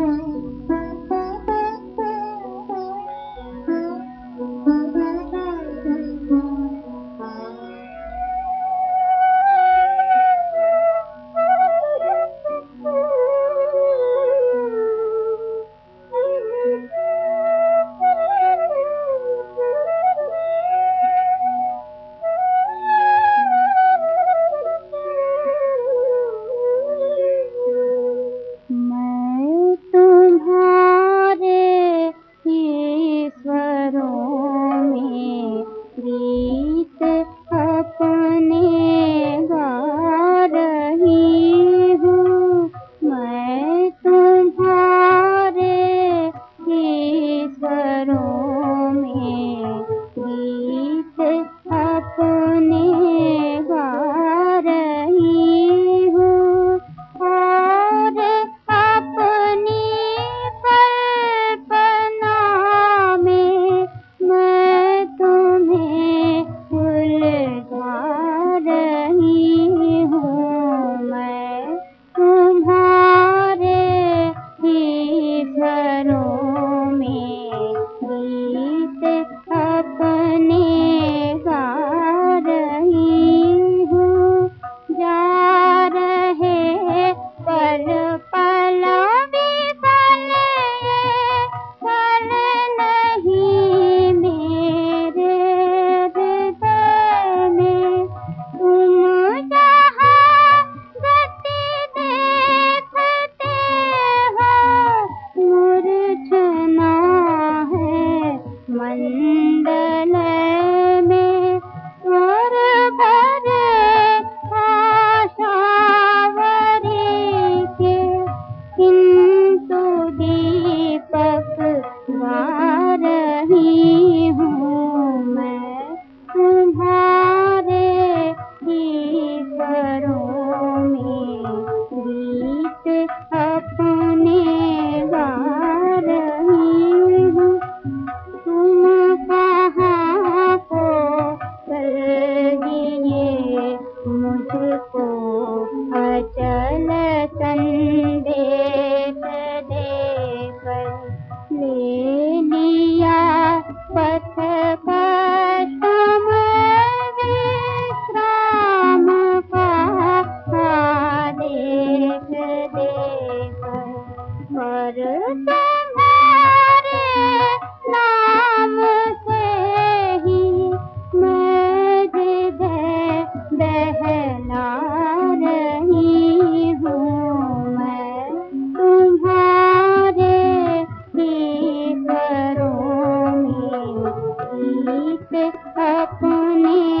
Thank you. ಸ್ವರೂಪ से अपने